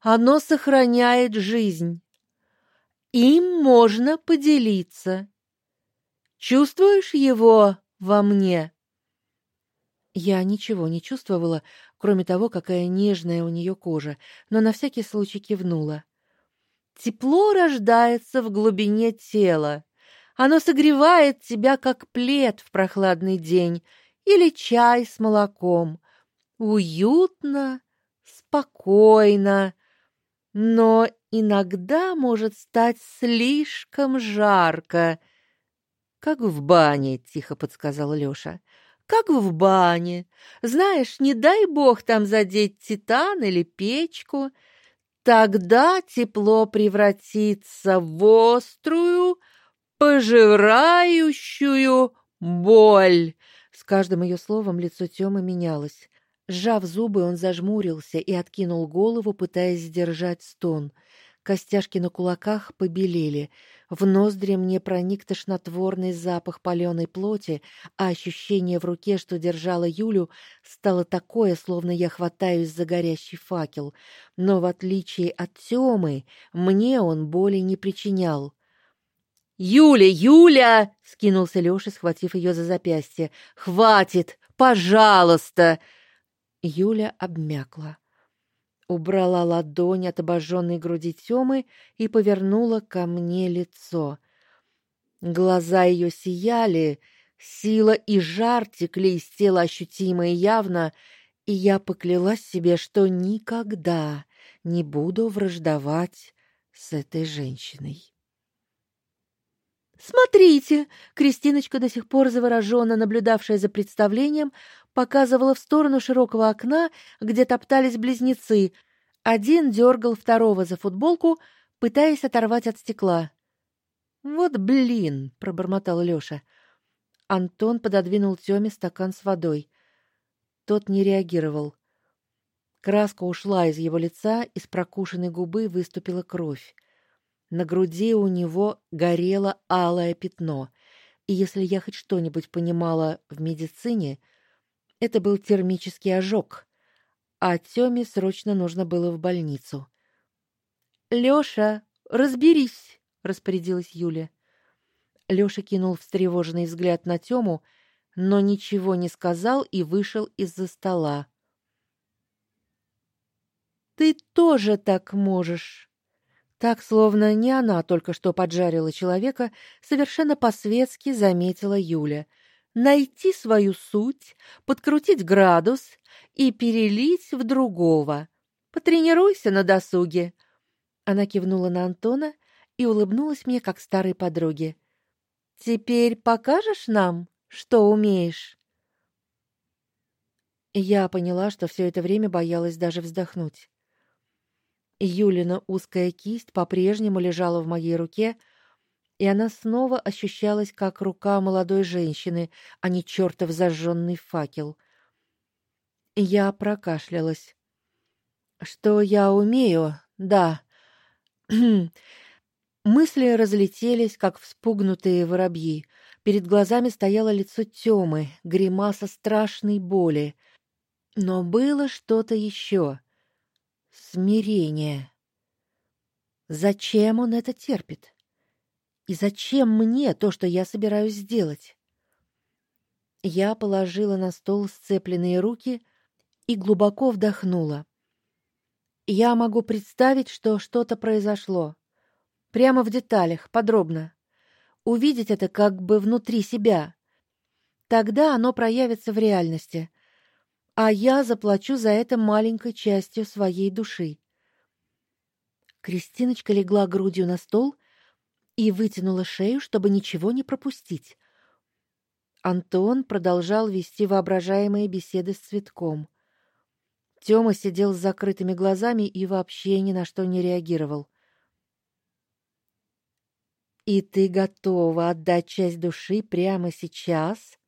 Оно сохраняет жизнь. Им можно поделиться. Чувствуешь его во мне? Я ничего не чувствовала, кроме того, какая нежная у нее кожа, но на всякий случай кивнула. Тепло рождается в глубине тела. Оно согревает тебя как плед в прохладный день или чай с молоком. Уютно, спокойно, но иногда может стать слишком жарко. Как в бане, тихо подсказал Лёша как в бане. Знаешь, не дай бог там задеть титан или печку, тогда тепло превратится в острую, пожирающую боль. С каждым ее словом лицо Тёмы менялось. Сжав зубы, он зажмурился и откинул голову, пытаясь сдержать стон. Костяшки на кулаках побелели. В ноздри мне проник тошнотворный запах паленой плоти, а ощущение в руке, что держала Юлю, стало такое, словно я хватаюсь за горящий факел. Но в отличие от Тёмы, мне он боли не причинял. Юля, Юля, скинулся Лёша, схватив её за запястье. Хватит, пожалуйста. Юля обмякла убрала ладонь от обожженной груди Тёмы и повернула ко мне лицо. Глаза ее сияли, сила и жар текли из тела ощутимо и явно, и я поклялась себе, что никогда не буду враждовать с этой женщиной. Смотрите, Кристиночка до сих пор завороженно наблюдавшая за представлением, показывала в сторону широкого окна, где топтались близнецы. Один дергал второго за футболку, пытаясь оторвать от стекла. Вот блин, пробормотал Лёша. Антон пододвинул Тёме стакан с водой. Тот не реагировал. Краска ушла из его лица, из прокушенной губы выступила кровь. На груди у него горело алое пятно. И если я хоть что-нибудь понимала в медицине, это был термический ожог, а Тёме срочно нужно было в больницу. Лёша, разберись, распорядилась Юля. Лёша кинул встревоженный взгляд на Тёму, но ничего не сказал и вышел из-за стола. Ты тоже так можешь, так, словно не она только что поджарила человека, совершенно по-светски заметила Юля. Найти свою суть, подкрутить градус и перелить в другого. Потренируйся на досуге. Она кивнула на Антона и улыбнулась мне как старой подруге. Теперь покажешь нам, что умеешь? Я поняла, что все это время боялась даже вздохнуть. Юлина узкая кисть по-прежнему лежала в моей руке, и она снова ощущалась как рука молодой женщины, а не чертов зажженный факел. Я прокашлялась. Что я умею? Да. <clears throat> Мысли разлетелись, как вспугнутые воробьи. Перед глазами стояло лицо Тёмы, гримаса страшной боли. Но было что-то еще смирение. Зачем он это терпит? И зачем мне то, что я собираюсь сделать? Я положила на стол сцепленные руки и глубоко вдохнула. Я могу представить, что что-то произошло, прямо в деталях, подробно. Увидеть это как бы внутри себя. Тогда оно проявится в реальности а я заплачу за это маленькой частью своей души. Кристиночка легла грудью на стол и вытянула шею, чтобы ничего не пропустить. Антон продолжал вести воображаемые беседы с цветком. Тёма сидел с закрытыми глазами и вообще ни на что не реагировал. И ты готова отдать часть души прямо сейчас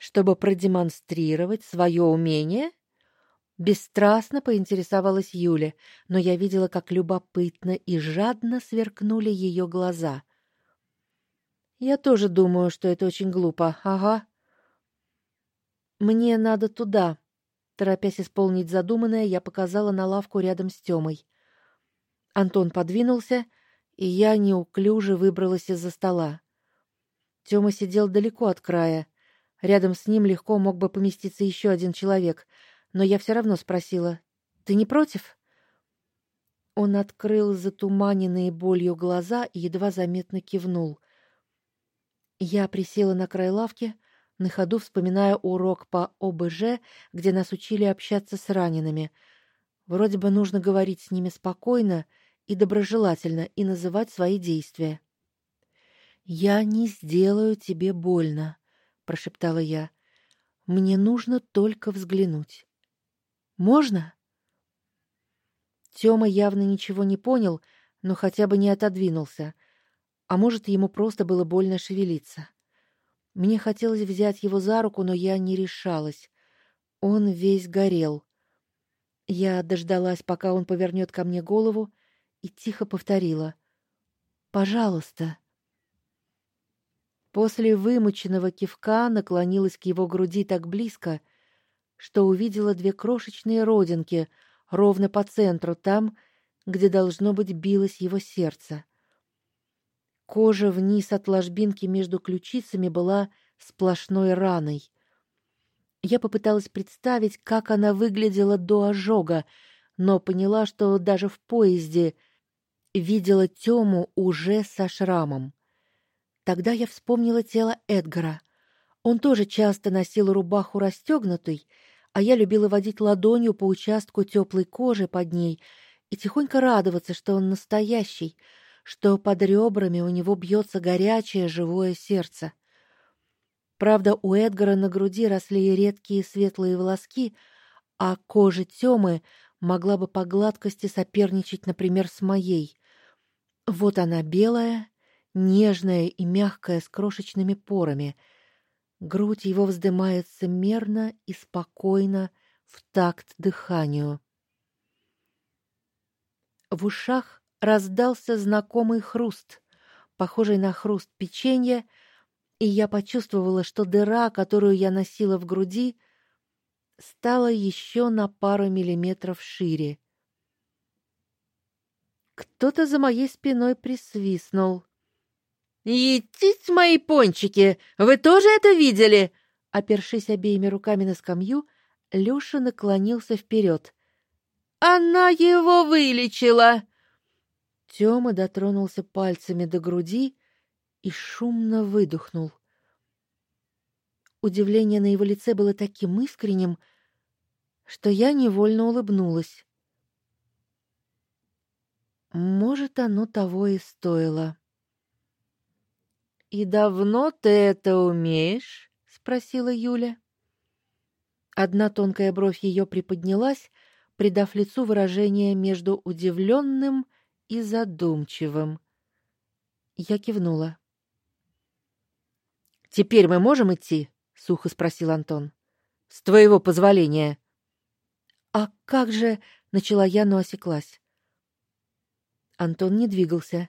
чтобы продемонстрировать свое умение? Бесстрастно поинтересовалась Юля, но я видела, как любопытно и жадно сверкнули ее глаза. Я тоже думаю, что это очень глупо. Ага. Мне надо туда. Торопясь исполнить задуманное, я показала на лавку рядом с Тёмой. Антон подвинулся, и я неуклюже выбралась из-за стола. Тёма сидел далеко от края. Рядом с ним легко мог бы поместиться еще один человек, но я все равно спросила: "Ты не против?" Он открыл затуманенные болью глаза и едва заметно кивнул. Я присела на край лавки, на ходу вспоминая урок по ОБЖ, где нас учили общаться с ранеными. Вроде бы нужно говорить с ними спокойно и доброжелательно и называть свои действия. Я не сделаю тебе больно, прошептала я. Мне нужно только взглянуть. Можно? Тёма явно ничего не понял, но хотя бы не отодвинулся а может, ему просто было больно шевелиться. Мне хотелось взять его за руку, но я не решалась. Он весь горел. Я дождалась, пока он повернет ко мне голову, и тихо повторила: "Пожалуйста". После вымученного кивка наклонилась к его груди так близко, что увидела две крошечные родинки ровно по центру, там, где должно быть билось его сердце. Кожа вниз от ложбинки между ключицами была сплошной раной. Я попыталась представить, как она выглядела до ожога, но поняла, что даже в поезде видела Тему уже со шрамом. Тогда я вспомнила тело Эдгара. Он тоже часто носил рубаху расстегнутой, а я любила водить ладонью по участку теплой кожи под ней и тихонько радоваться, что он настоящий, что под ребрами у него бьется горячее живое сердце. Правда, у Эдгара на груди росли редкие светлые волоски, а кожа Тёмы могла бы по гладкости соперничать, например, с моей. Вот она белая, нежная и мягкая с крошечными порами. Грудь его вздымается мерно и спокойно в такт дыханию. В ушах раздался знакомый хруст, похожий на хруст печенья, и я почувствовала, что дыра, которую я носила в груди, стала еще на пару миллиметров шире. Кто-то за моей спиной присвистнул. «Етить мои пончики! Вы тоже это видели?» Опершись обеими руками на скамью, Лёша наклонился вперед. «Она его вылечила!» Тёма дотронулся пальцами до груди и шумно выдохнул. Удивление на его лице было таким искренним, что я невольно улыбнулась. Может, оно того и стоило. И давно ты это умеешь? спросила Юля. Одна тонкая бровь ее приподнялась, придав лицу выражение между удивленным и задумчивым. Я кивнула. Теперь мы можем идти? сухо спросил Антон. С твоего позволения. А как же, начала я, но осеклась. Антон не двигался,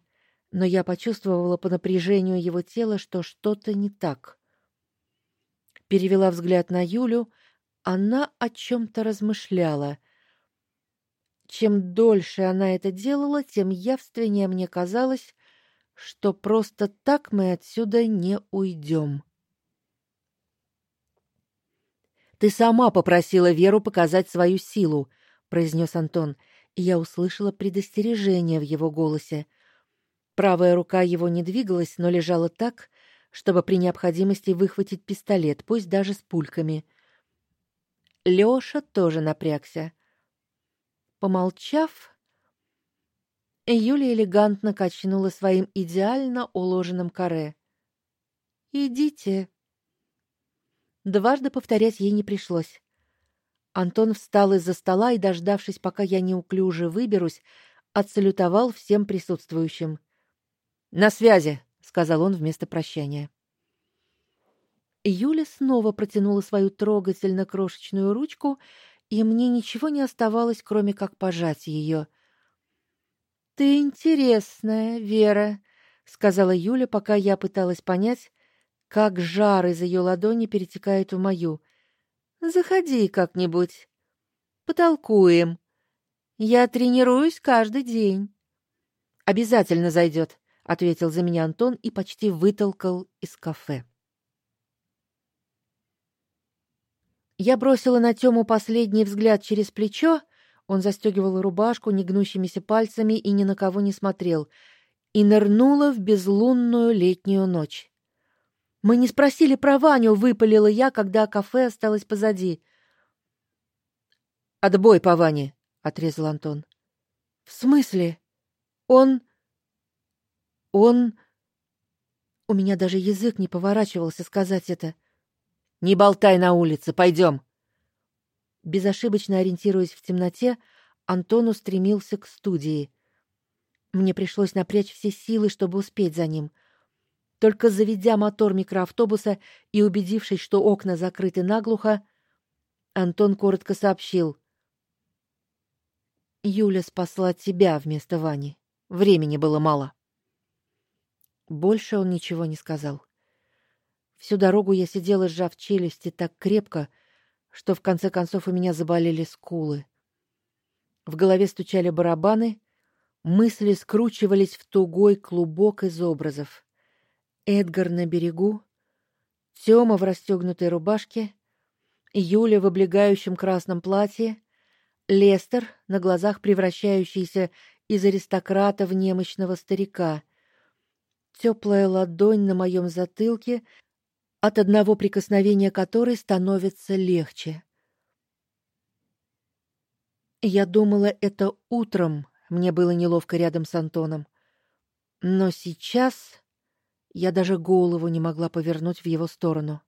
но я почувствовала по напряжению его тела, что что-то не так. Перевела взгляд на Юлю, она о чем то размышляла. Чем дольше она это делала, тем явственнее мне казалось, что просто так мы отсюда не уйдем. Ты сама попросила Веру показать свою силу, произнес Антон, и я услышала предостережение в его голосе. Правая рука его не двигалась, но лежала так, чтобы при необходимости выхватить пистолет, пусть даже с пульками. Лёша тоже напрягся. Помолчав, Юлия элегантно качнула своим идеально уложенным каре. Идите. Дважды повторять ей не пришлось. Антон встал из-за стола и, дождавшись, пока я неуклюже выберусь, отсалютовал всем присутствующим. На связи, сказал он вместо прощания. Юля снова протянула свою трогательно крошечную ручку и мне ничего не оставалось, кроме как пожать ее. Ты интересная, Вера, сказала Юля, пока я пыталась понять, как жар из ее ладони перетекает в мою. Заходи как-нибудь. Потолкуем. Я тренируюсь каждый день. Обязательно зайдет», — ответил за меня Антон и почти вытолкал из кафе. Я бросила на Тему последний взгляд через плечо, он застегивал рубашку негнущимися пальцами и ни на кого не смотрел, и нырнула в безлунную летнюю ночь. Мы не спросили про Ваню, выпалила я, когда кафе осталось позади. Отбой по Ване, отрезал Антон. В смысле? Он он У меня даже язык не поворачивался сказать это. Не болтай на улице, пойдем. Безошибочно ориентируясь в темноте, Антон устремился к студии. Мне пришлось напрячь все силы, чтобы успеть за ним. Только заведя мотор микроавтобуса и убедившись, что окна закрыты наглухо, Антон коротко сообщил: Юля спасла тебя вместо Вани. Времени было мало. Больше он ничего не сказал. Всю дорогу я сидела, сжав челюсти так крепко, что в конце концов у меня заболели скулы. В голове стучали барабаны, мысли скручивались в тугой клубок из образов. Эдгар на берегу, Тёма в расстегнутой рубашке, Юля в облегающем красном платье, Лестер, на глазах превращающийся из аристократа в немощного старика. Теплая ладонь на моем затылке, от одного прикосновения которой становится легче. Я думала, это утром мне было неловко рядом с Антоном. Но сейчас я даже голову не могла повернуть в его сторону.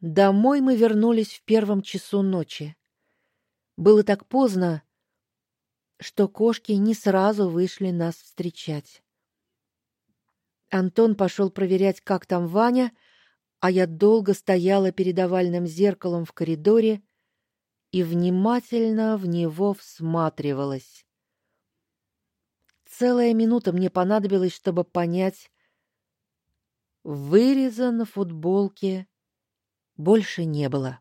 Домой мы вернулись в первом часу ночи. Было так поздно, что кошки не сразу вышли нас встречать. Антон пошел проверять, как там Ваня, а я долго стояла перед овальным зеркалом в коридоре и внимательно в него всматривалась. Целая минута мне понадобилась, чтобы понять, выреза на футболке больше не было.